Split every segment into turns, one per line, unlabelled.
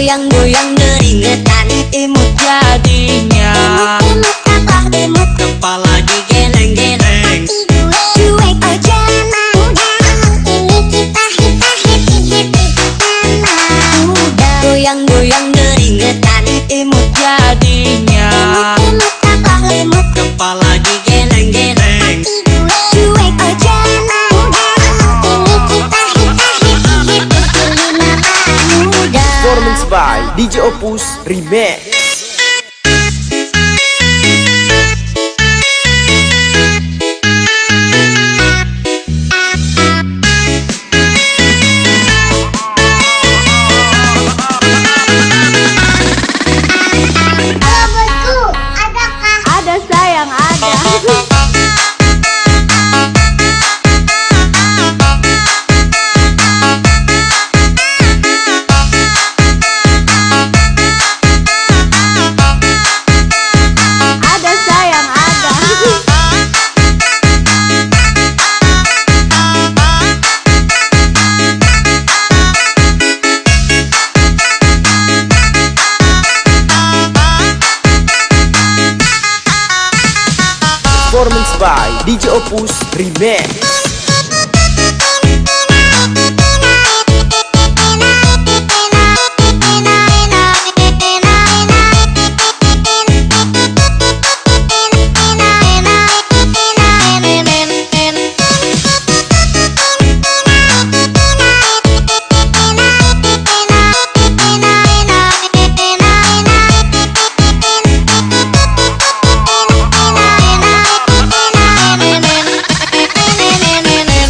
Goyang-goyang keringetan Imut jadinya.
Imut apa imut
Kepala digeleng-geleng.
Cuek aja muda Ini kita hita happy happy Tenang muda
Goyang-goyang keringetan Imut jadinya.
Imut apa imut
Kepala digeleng-geleng
by DJ Opus Remix DJ Opus Remix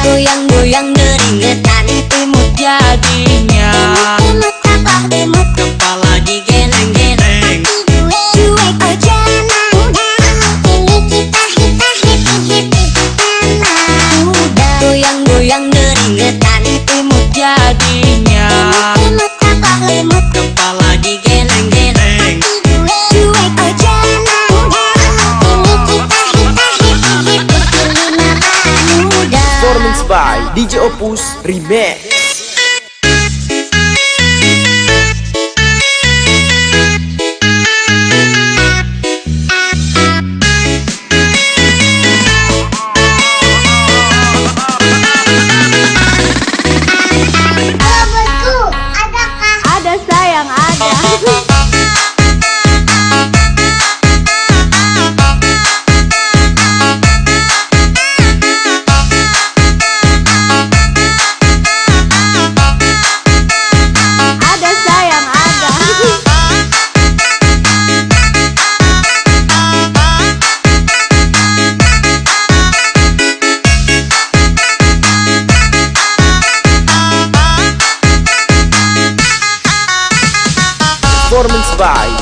Goyang-goyang keringetan Imut jadinya.
Imut apa imut
by DJ Opus Remix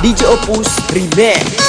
DJ Opus Remix